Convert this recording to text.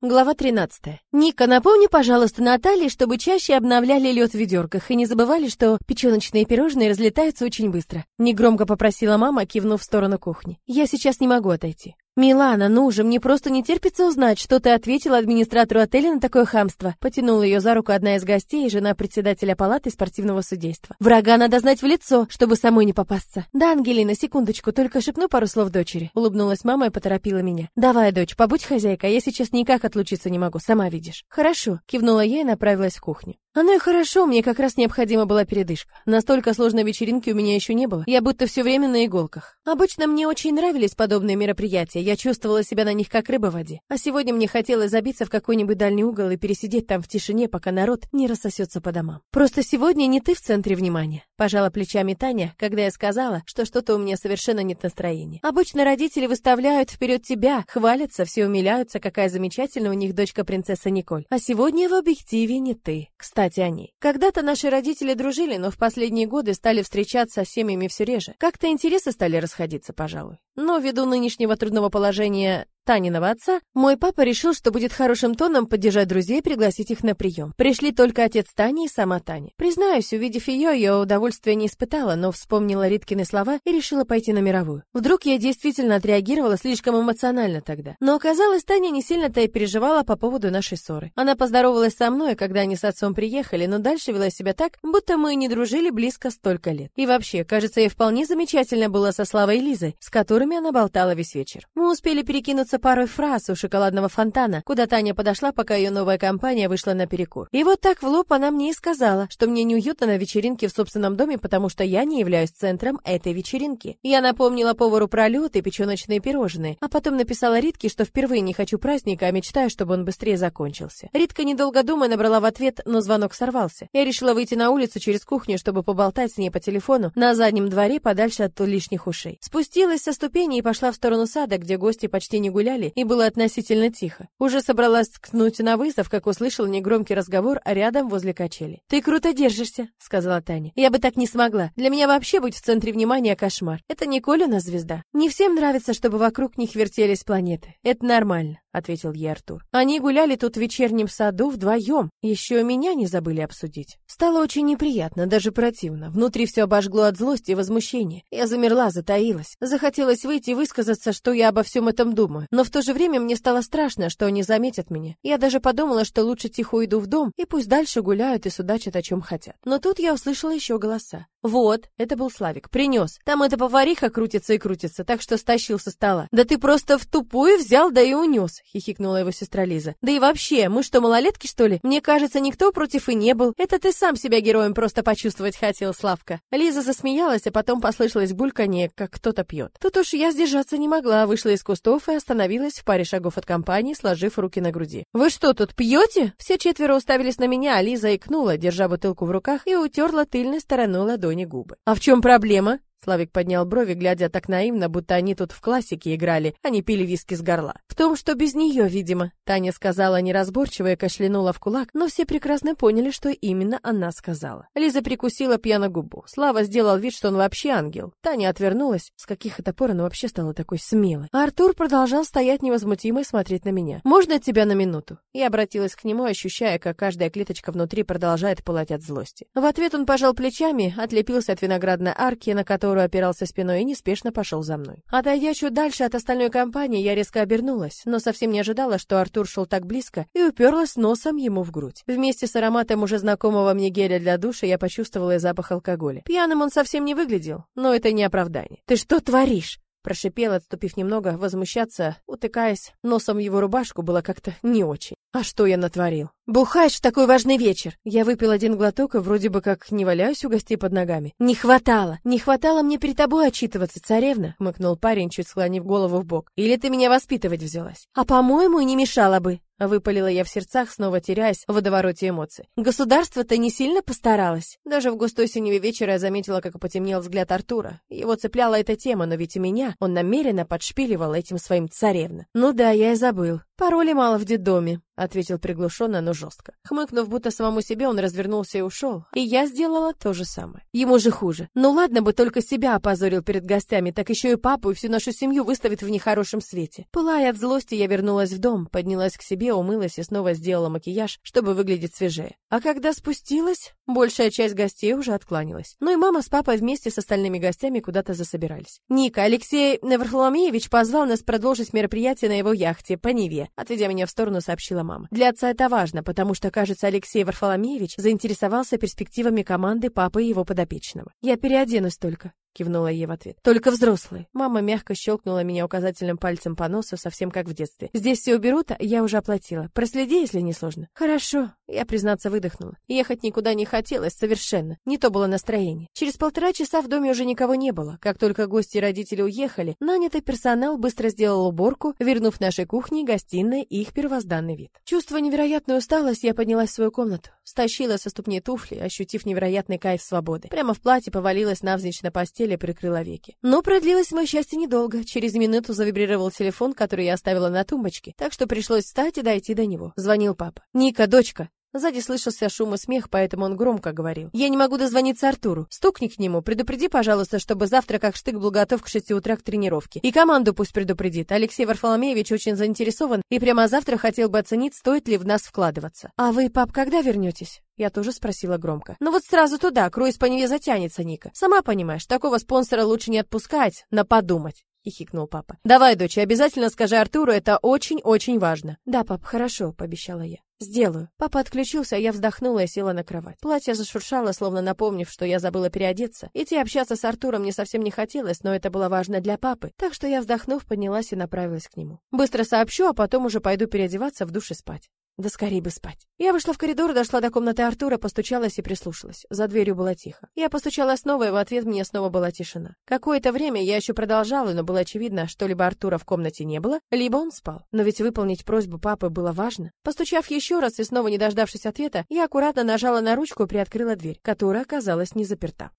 Глава 13. Ника, напомни, пожалуйста, Наталье, чтобы чаще обновляли лед в ведерках и не забывали, что печеночные пирожные разлетаются очень быстро. Негромко попросила мама, кивнув в сторону кухни. Я сейчас не могу отойти. «Милана, ну же, мне просто не терпится узнать, что ты ответила администратору отеля на такое хамство», потянула ее за руку одна из гостей, жена председателя палаты спортивного судейства. «Врага надо знать в лицо, чтобы самой не попасться». «Да, Ангелина, секундочку, только шепну пару слов дочери», улыбнулась мама и поторопила меня. «Давай, дочь, побудь хозяйкой, я сейчас никак отлучиться не могу, сама видишь». «Хорошо», кивнула я и направилась в кухню. Оно и хорошо, мне как раз необходима была передышка. Настолько сложной вечеринки у меня еще не было. Я будто все время на иголках. Обычно мне очень нравились подобные мероприятия. Я чувствовала себя на них как рыба в воде. А сегодня мне хотелось забиться в какой-нибудь дальний угол и пересидеть там в тишине, пока народ не рассосется по домам. Просто сегодня не ты в центре внимания. Пожала плечами Таня, когда я сказала, что что-то у меня совершенно нет настроения. Обычно родители выставляют вперед тебя, хвалятся, все умиляются, какая замечательная у них дочка принцесса Николь. А сегодня в объективе не ты. Кстати, кстати, о ней. Когда-то наши родители дружили, но в последние годы стали встречаться с семьями все реже. Как-то интересы стали расходиться, пожалуй. Но ввиду нынешнего трудного положения положение Таниного отца, мой папа решил, что будет хорошим тоном поддержать друзей и пригласить их на прием. Пришли только отец Тани и сама Таня. Признаюсь, увидев ее, я удовольствия не испытала, но вспомнила Риткины слова и решила пойти на мировую. Вдруг я действительно отреагировала слишком эмоционально тогда. Но оказалось, Таня не сильно-то и переживала по поводу нашей ссоры. Она поздоровалась со мной, когда они с отцом приехали, но дальше вела себя так, будто мы не дружили близко столько лет. И вообще, кажется, ей вполне замечательно было со Славой и Лизой, с которыми она болтала весь вечер. Мы успели перекинуться парой фраз у шоколадного фонтана, куда Таня подошла, пока ее новая компания вышла на перекур. И вот так в лоб она мне и сказала, что мне неуютно на вечеринке в собственном доме, потому что я не являюсь центром этой вечеринки. Я напомнила повару про лед и печеночные пирожные, а потом написала Ритке, что впервые не хочу праздника, а мечтаю, чтобы он быстрее закончился. Ритка, недолго думая, набрала в ответ, но звонок сорвался. Я решила выйти на улицу через кухню, чтобы поболтать с ней по телефону на заднем дворе подальше от лишних ушей. Спустилась со ступени и пошла в сторону сада, где гости почти не гуляли, гуляли, и было относительно тихо. Уже собралась ткнуть на вызов, как услышала негромкий разговор рядом возле качели. «Ты круто держишься», — сказала Таня. «Я бы так не смогла. Для меня вообще быть в центре внимания кошмар. Это не нас звезда. Не всем нравится, чтобы вокруг них вертелись планеты. Это нормально ответил ей Артур. Они гуляли тут в вечернем саду вдвоем. Еще меня не забыли обсудить. Стало очень неприятно, даже противно. Внутри все обожгло от злости и возмущения. Я замерла, затаилась. Захотелось выйти и высказаться, что я обо всем этом думаю. Но в то же время мне стало страшно, что они заметят меня. Я даже подумала, что лучше тихо уйду в дом, и пусть дальше гуляют и судачат о чем хотят. Но тут я услышала еще голоса. Вот, это был Славик, принес. Там эта повариха крутится и крутится, так что стащил со стола. Да ты просто в тупую взял, да и унес, хихикнула его сестра Лиза. Да и вообще, мы что, малолетки, что ли? Мне кажется, никто против и не был. Это ты сам себя героем просто почувствовать хотел, Славка. Лиза засмеялась, а потом послышалось бульканье, как кто-то пьет. Тут уж я сдержаться не могла, вышла из кустов и остановилась в паре шагов от компании, сложив руки на груди. Вы что, тут пьете? Все четверо уставились на меня, а Лиза икнула, держа бутылку в руках и утерла тыльной стороной ладони губы. «А в чем проблема?» Славик поднял брови, глядя так наивно, будто они тут в классике играли, а не пили виски с горла. В том, что без нее, видимо. Таня сказала неразборчиво и кашлянула в кулак, но все прекрасно поняли, что именно она сказала. Лиза прикусила пьяно губу. Слава сделал вид, что он вообще ангел. Таня отвернулась. С каких это пор она вообще стала такой смелой? А Артур продолжал стоять невозмутимо и смотреть на меня. «Можно тебя на минуту?» Я обратилась к нему, ощущая, как каждая клеточка внутри продолжает пылать от злости. В ответ он пожал плечами, отлепился от виноградной арки, на которой которую опирался спиной и неспешно пошел за мной. Отойдя чуть дальше от остальной компании, я резко обернулась, но совсем не ожидала, что Артур шел так близко и уперлась носом ему в грудь. Вместе с ароматом уже знакомого мне геля для душа я почувствовала и запах алкоголя. Пьяным он совсем не выглядел, но это не оправдание. «Ты что творишь?» Прошипел, отступив немного, возмущаться, утыкаясь носом в его рубашку, было как-то не очень. А что я натворил? Бухаешь в такой важный вечер. Я выпил один глоток и вроде бы как не валяюсь у гостей под ногами. Не хватало, не хватало мне перед тобой отчитываться, царевна, мыкнул парень, чуть склонив голову в бок. Или ты меня воспитывать взялась? А по-моему, и не мешало бы. Выпалила я в сердцах, снова теряясь в водовороте эмоций. Государство-то не сильно постаралось. Даже в густой синеве вечера я заметила, как потемнел взгляд Артура. Его цепляла эта тема, но ведь и меня он намеренно подшпиливал этим своим царевна. Ну да, я и забыл. Пароли мало в детдоме. Ответил приглушенно, но жестко. Хмыкнув, будто самому себе, он развернулся и ушел. И я сделала то же самое. Ему же хуже. Ну ладно бы только себя опозорил перед гостями, так еще и папу и всю нашу семью выставит в нехорошем свете. Пылая от злости, я вернулась в дом, поднялась к себе, умылась и снова сделала макияж, чтобы выглядеть свежее. А когда спустилась, большая часть гостей уже откланялась. Ну и мама с папой вместе с остальными гостями куда-то засобирались. Ника, Алексей Варфоломеевич позвал нас продолжить мероприятие на его яхте по Неве, отведя меня в сторону, сообщила мама. Для отца это важно, потому что, кажется, Алексей Варфоломеевич заинтересовался перспективами команды папы и его подопечного. Я переоденусь только кивнула ей в ответ. Только взрослые. Мама мягко щелкнула меня указательным пальцем по носу, совсем как в детстве. Здесь все уберут, а я уже оплатила. Проследи, если не сложно. Хорошо. Я, признаться, выдохнула. Ехать никуда не хотелось совершенно. Не то было настроение. Через полтора часа в доме уже никого не было. Как только гости и родители уехали, нанятый персонал быстро сделал уборку, вернув нашей кухне, гостиной и их первозданный вид. Чувствуя невероятную усталость, я поднялась в свою комнату, стащила со ступни туфли, ощутив невероятный кайф свободы. Прямо в платье повалилась навзничь на постель и прикрыла веки. Но продлилось мое счастье недолго. Через минуту завибрировал телефон, который я оставила на тумбочке, так что пришлось встать и дойти до него. Звонил папа. «Ника, дочка, Сзади слышался шум и смех, поэтому он громко говорил. «Я не могу дозвониться Артуру. Стукни к нему, предупреди, пожалуйста, чтобы завтра как штык был готов к шести утра к тренировке. И команду пусть предупредит. Алексей Варфоломеевич очень заинтересован и прямо завтра хотел бы оценить, стоит ли в нас вкладываться. А вы, пап, когда вернетесь?» Я тоже спросила громко. «Ну вот сразу туда, круиз по Неве затянется, Ника. Сама понимаешь, такого спонсора лучше не отпускать, на подумать». — хихикнул папа. «Давай, дочь, обязательно скажи Артуру, это очень-очень важно». «Да, пап, хорошо», — пообещала я. «Сделаю». Папа отключился, а я вздохнула и села на кровать. Платье зашуршало, словно напомнив, что я забыла переодеться. Идти общаться с Артуром мне совсем не хотелось, но это было важно для папы, так что я, вздохнув, поднялась и направилась к нему. Быстро сообщу, а потом уже пойду переодеваться в душе спать. Да скорее бы спать. Я вышла в коридор, дошла до комнаты Артура, постучалась и прислушалась. За дверью было тихо. Я постучала снова, и в ответ мне снова была тишина. Какое-то время я еще продолжала, но было очевидно, что либо Артура в комнате не было, либо он спал. Но ведь выполнить просьбу папы было важно. Постучав еще раз и снова не дождавшись ответа, я аккуратно нажала на ручку и приоткрыла дверь, которая оказалась не заперта.